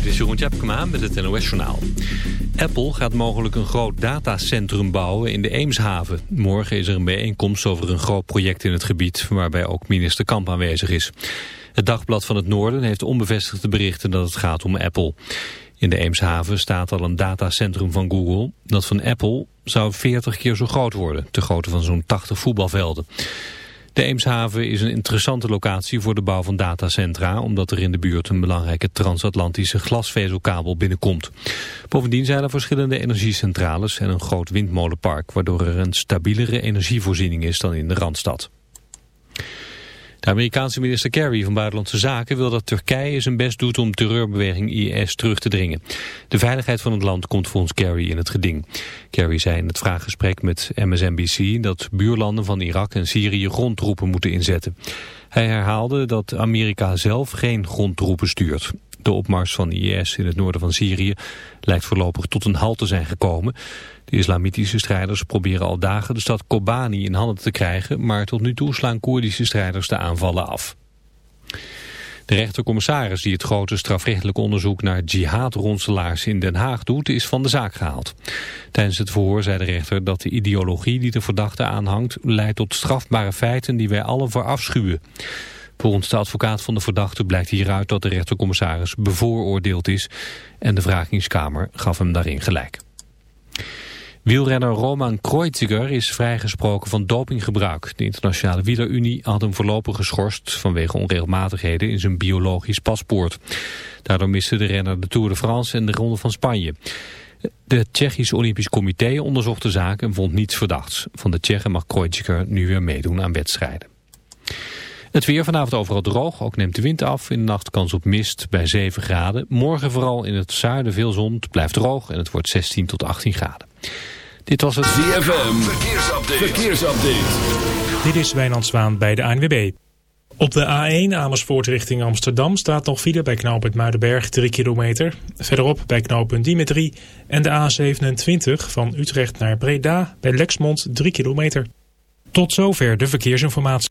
Dit is Jeroen Tjepkema met het NOS Journaal. Apple gaat mogelijk een groot datacentrum bouwen in de Eemshaven. Morgen is er een bijeenkomst over een groot project in het gebied... waarbij ook minister Kamp aanwezig is. Het Dagblad van het Noorden heeft onbevestigde berichten dat het gaat om Apple. In de Eemshaven staat al een datacentrum van Google. Dat van Apple zou 40 keer zo groot worden, te grootte van zo'n 80 voetbalvelden. De Eemshaven is een interessante locatie voor de bouw van datacentra... omdat er in de buurt een belangrijke transatlantische glasvezelkabel binnenkomt. Bovendien zijn er verschillende energiecentrales en een groot windmolenpark... waardoor er een stabielere energievoorziening is dan in de Randstad. De Amerikaanse minister Kerry van Buitenlandse Zaken wil dat Turkije zijn best doet om terreurbeweging IS terug te dringen. De veiligheid van het land komt volgens Kerry in het geding. Kerry zei in het vraaggesprek met MSNBC dat buurlanden van Irak en Syrië grondtroepen moeten inzetten. Hij herhaalde dat Amerika zelf geen grondtroepen stuurt. De opmars van IS in het noorden van Syrië lijkt voorlopig tot een halt te zijn gekomen. De islamitische strijders proberen al dagen de stad Kobani in handen te krijgen, maar tot nu toe slaan Koerdische strijders de aanvallen af. De rechtercommissaris die het grote strafrechtelijk onderzoek naar jihadronselaars in Den Haag doet, is van de zaak gehaald. Tijdens het verhoor zei de rechter dat de ideologie die de verdachte aanhangt leidt tot strafbare feiten die wij allen verafschuwen. Volgens de advocaat van de verdachte blijkt hieruit dat de rechtercommissaris bevooroordeeld is en de vragingskamer gaf hem daarin gelijk. Wielrenner Roman Kreuziger is vrijgesproken van dopinggebruik. De internationale wielerunie had hem voorlopig geschorst vanwege onregelmatigheden in zijn biologisch paspoort. Daardoor miste de renner de Tour de France en de Ronde van Spanje. De Tsjechisch Olympisch Comité onderzocht de zaak en vond niets verdachts. Van de Tsjechen mag Kreuziger nu weer meedoen aan wedstrijden. Het weer vanavond overal droog, ook neemt de wind af. In de nacht kans op mist bij 7 graden. Morgen vooral in het zuiden veel zon. Het blijft droog en het wordt 16 tot 18 graden. Dit was het ZFM. Verkeersupdate. Verkeersupdate. Dit is Wijnand Zwaan bij de ANWB. Op de A1 Amersfoort richting Amsterdam staat nog file bij knooppunt Muidenberg 3 kilometer. Verderop bij knooppunt Diemetri. En de A27 van Utrecht naar Breda bij Lexmond 3 kilometer. Tot zover de verkeersinformatie.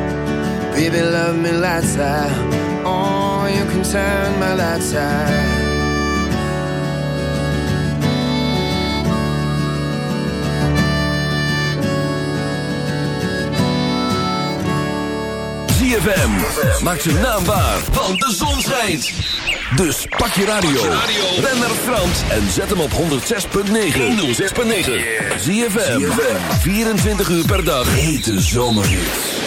baby. Love me lights out. Oh, you can turn my lights out. ZFM. Maak zijn naam waar, want de zon schijnt. Dus pak je radio. Ben naar Frans en zet hem op 106.9. 106.9. ZFM. 24 uur per dag. Hete zomerhits.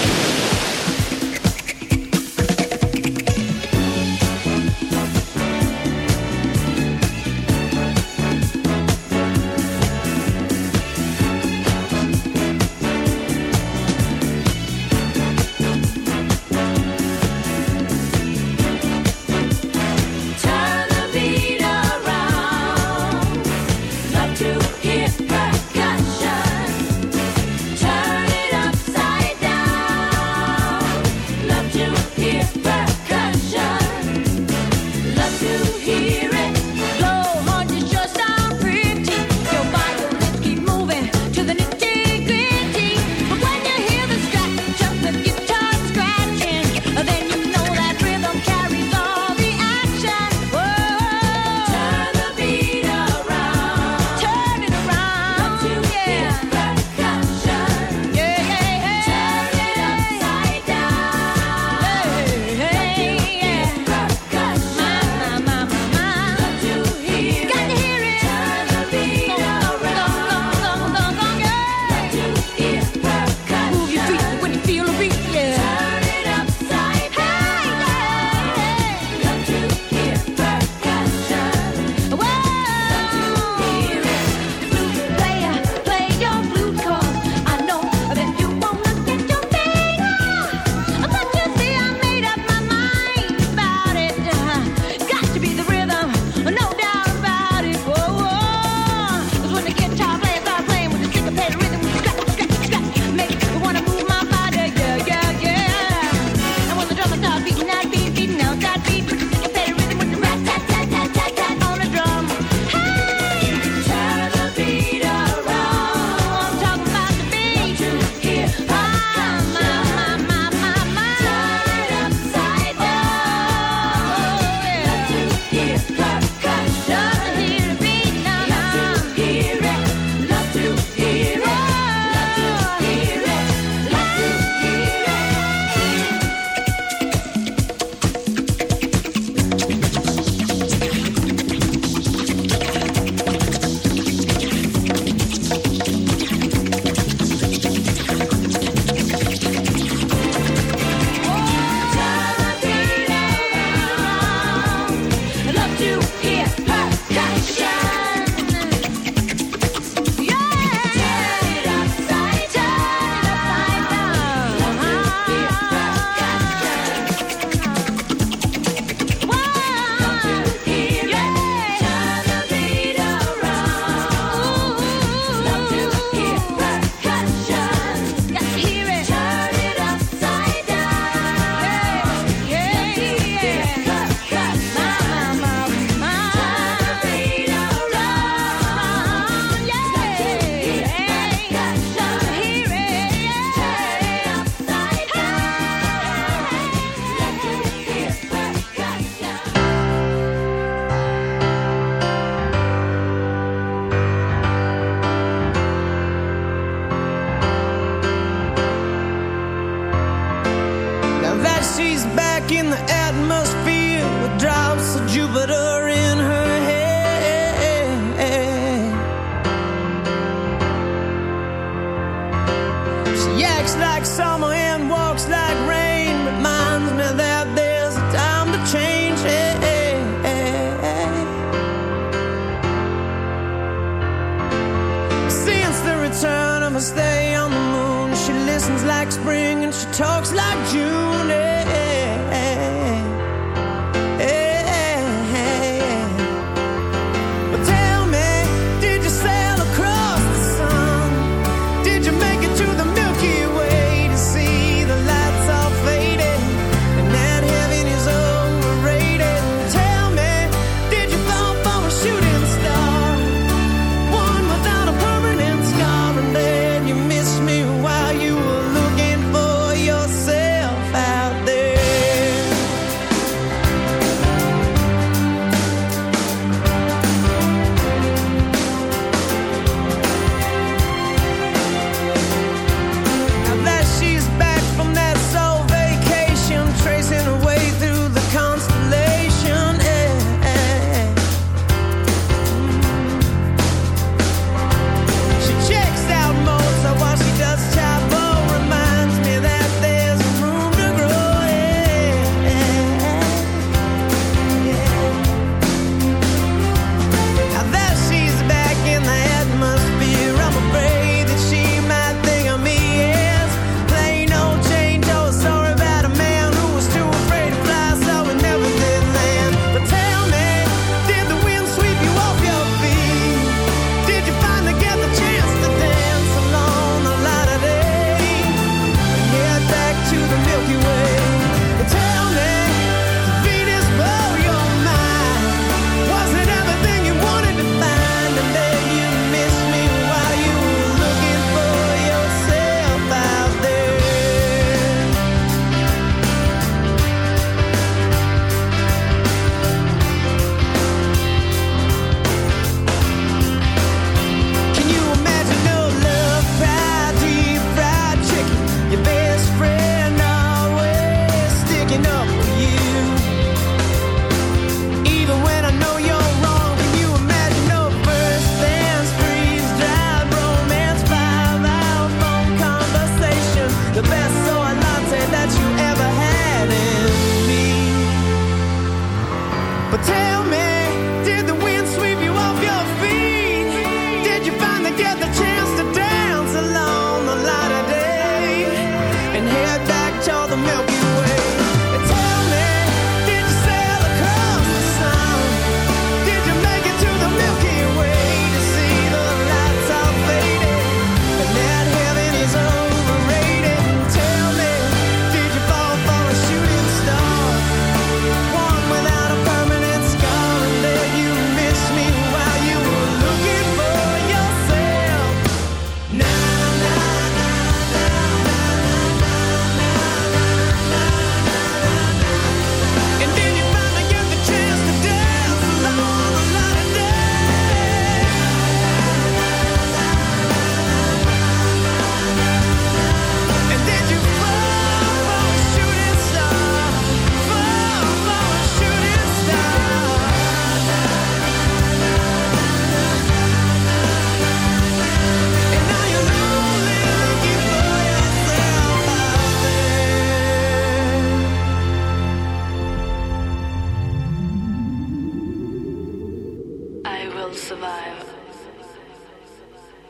Survive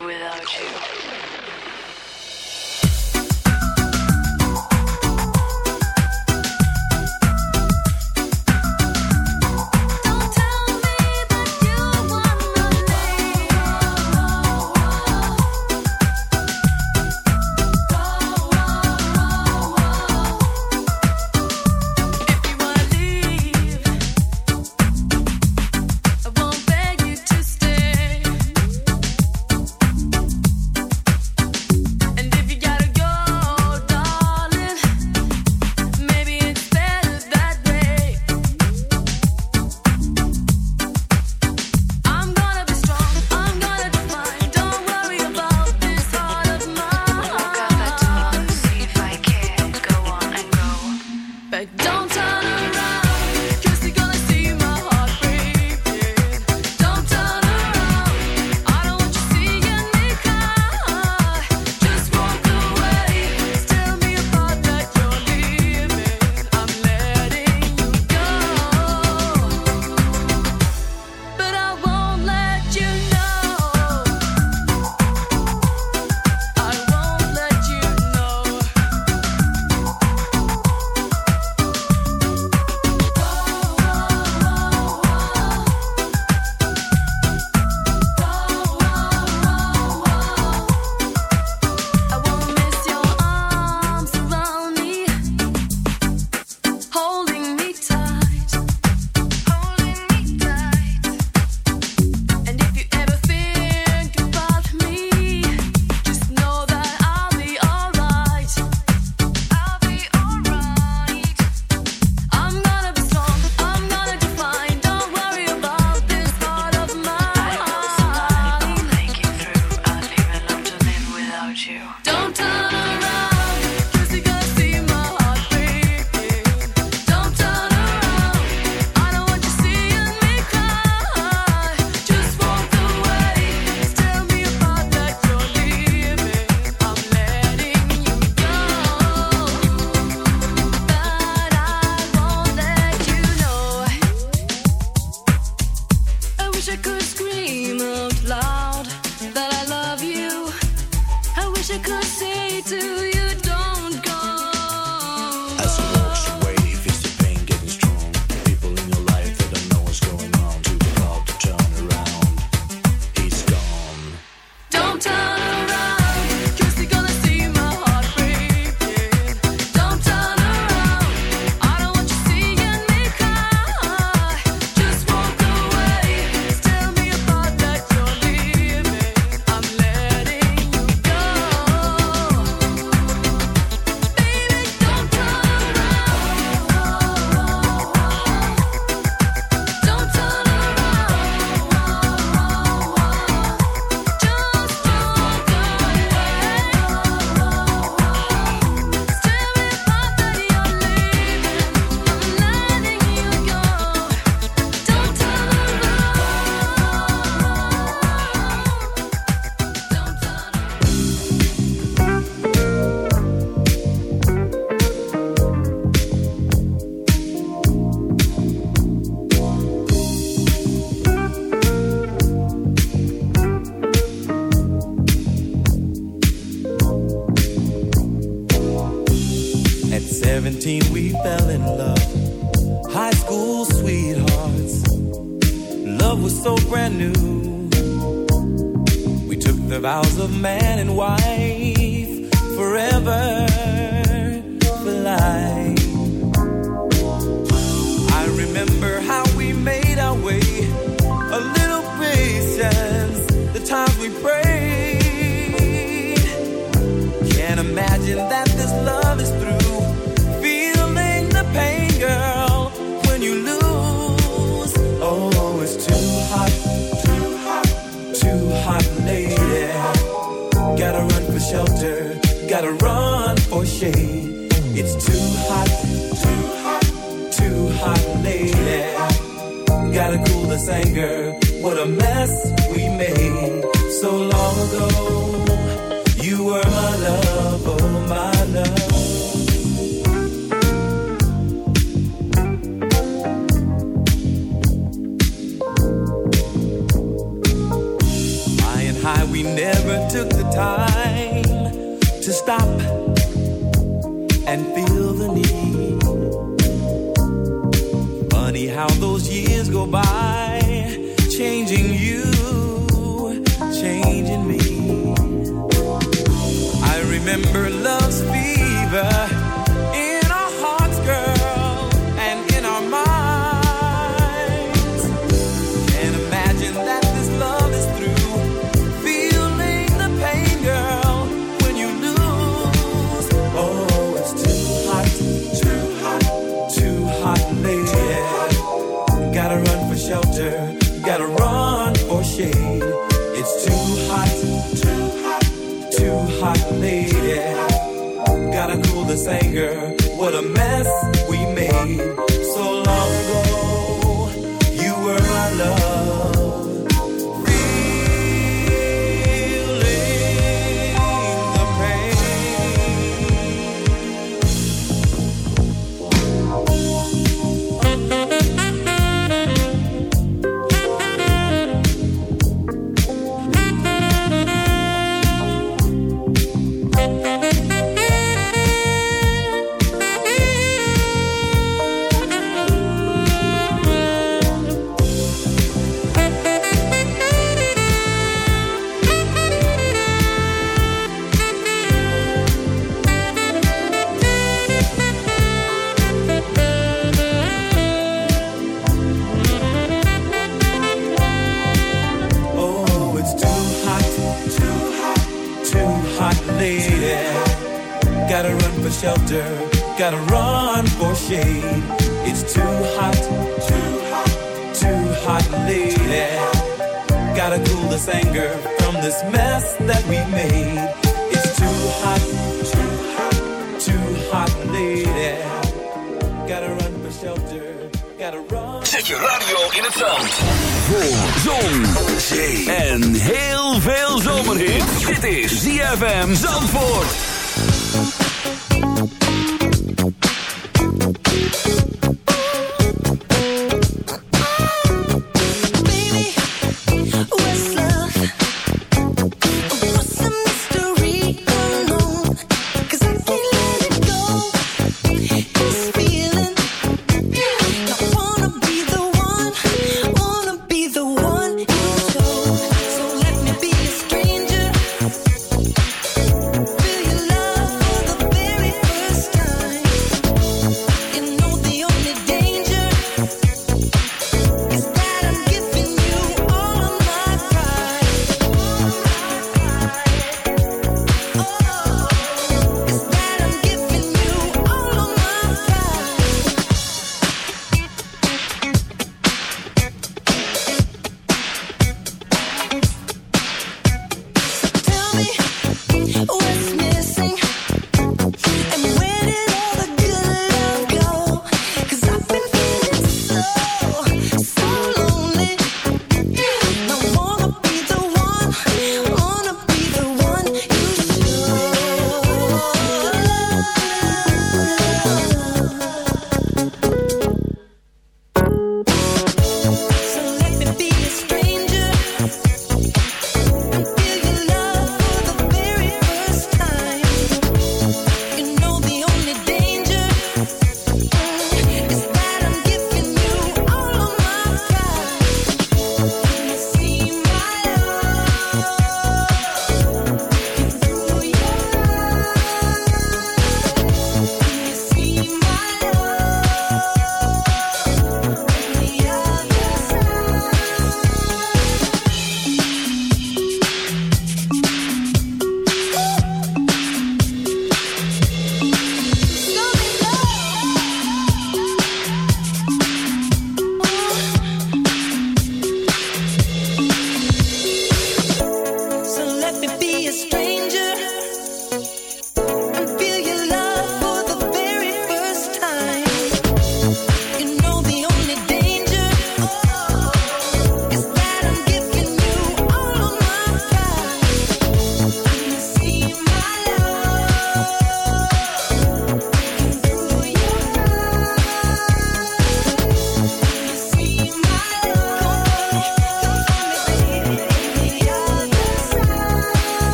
without you. man and wife mess we made so long ago.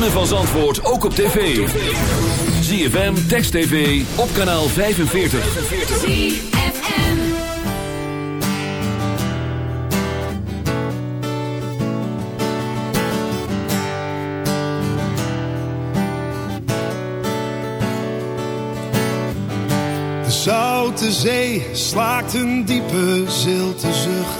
ritme van Zandvoort ook op tv. ZFM, Text TV, op kanaal 45. De Zoute Zee slaakt een diepe zilte zucht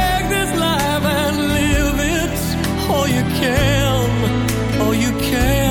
you can, all you can.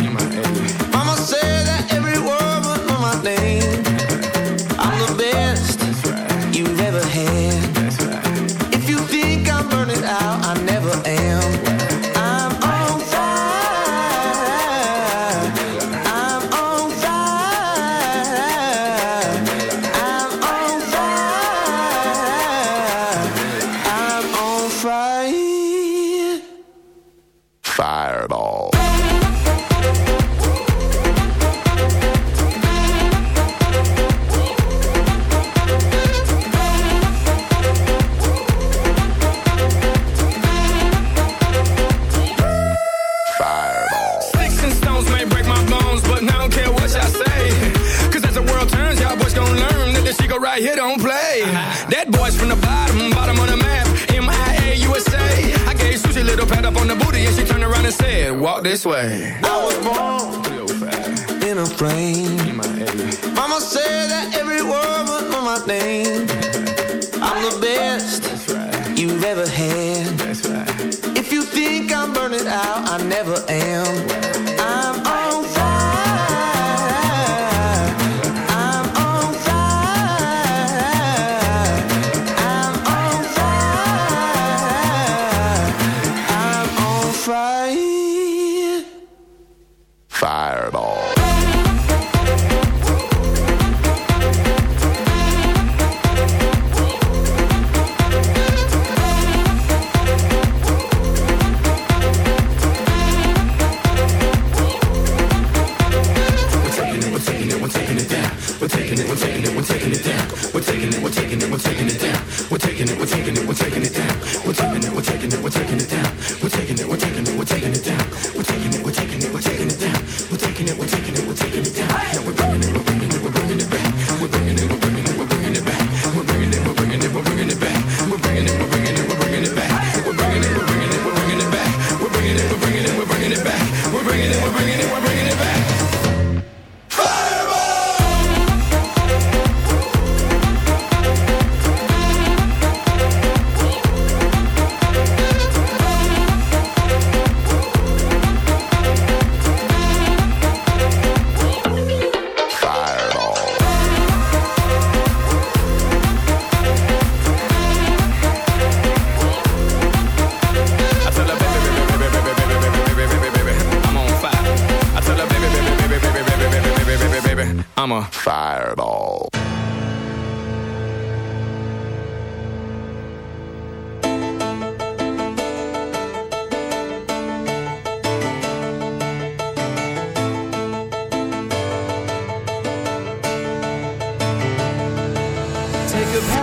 Right. If you think I'm burning out, I never am.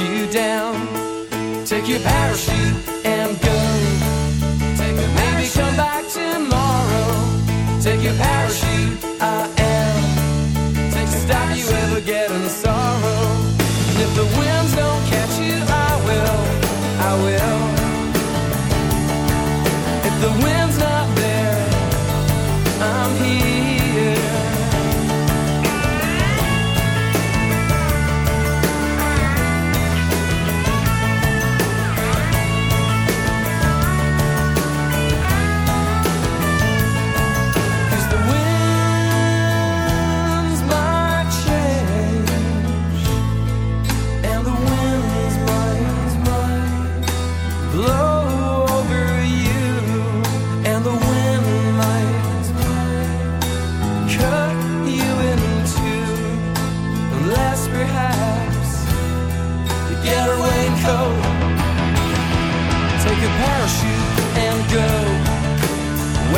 you down. Take your parachute and go. Take your Maybe parachute. come back tomorrow. Take your parachute, I am. Take to stop you ever getting so.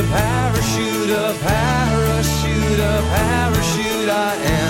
a parachute, a parachute, a parachute I am.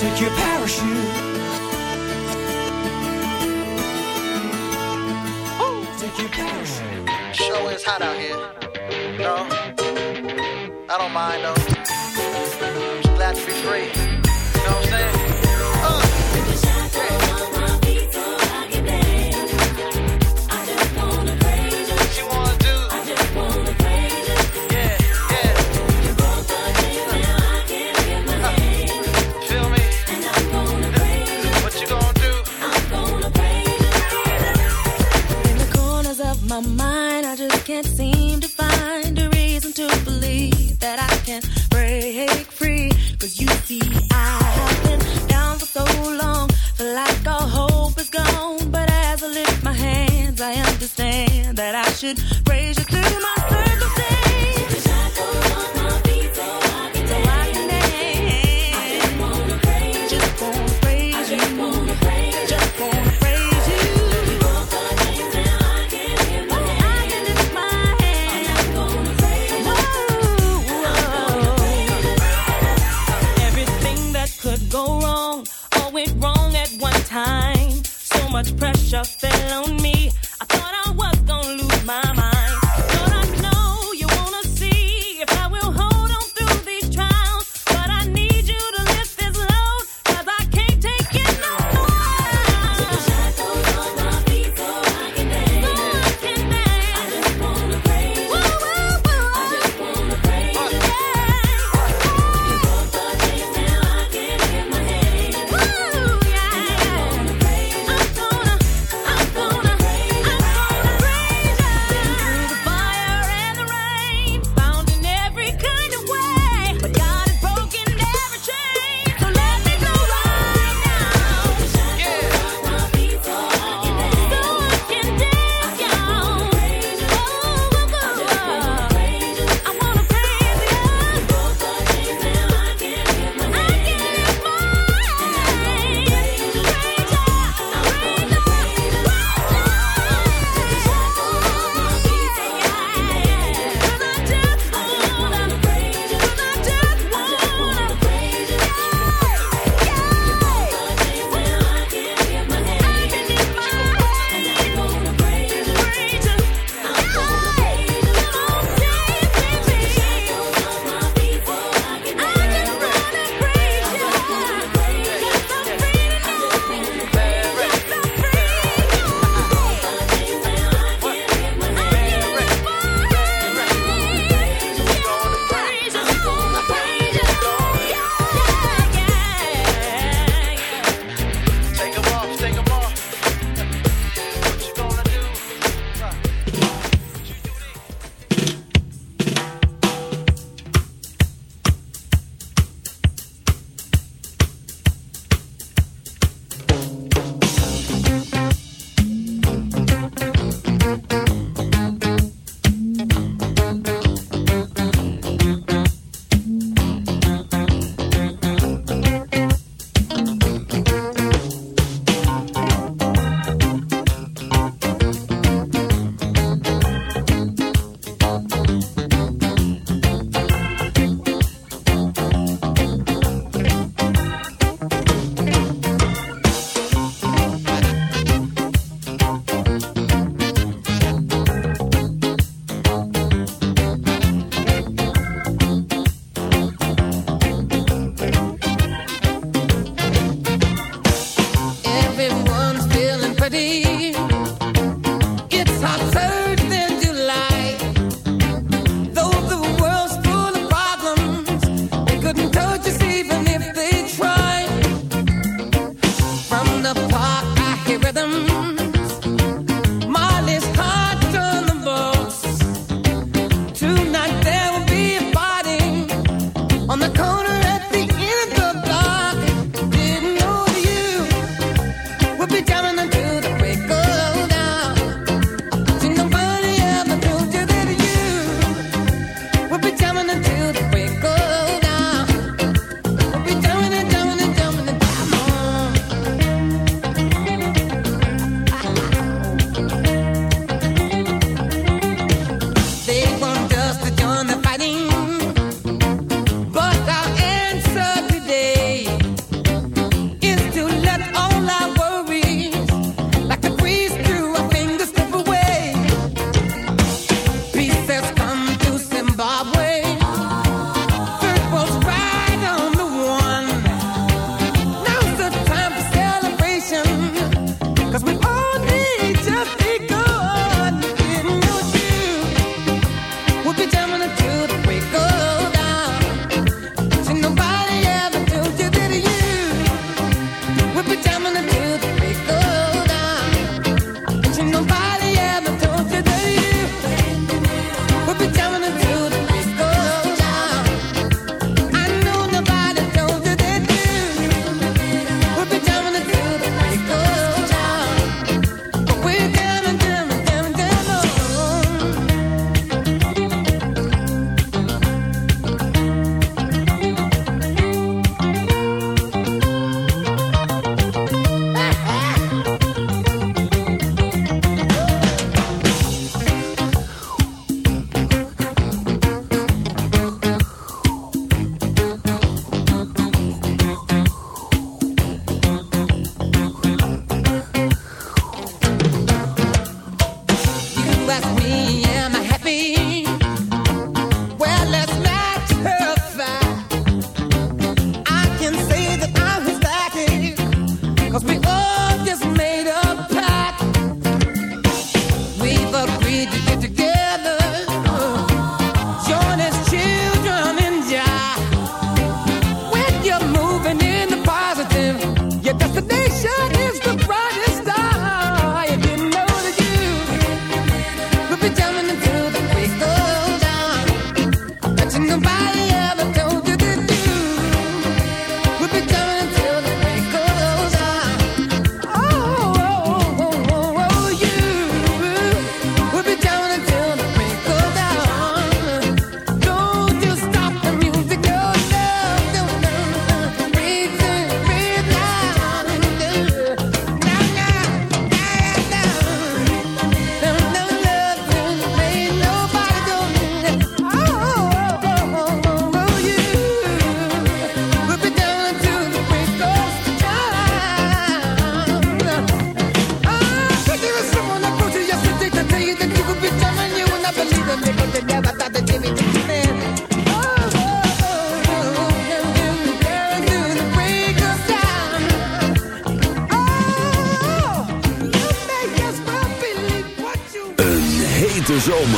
Take your parachute. Sure is hot out here. No, I don't mind though. Just glad to be free. it.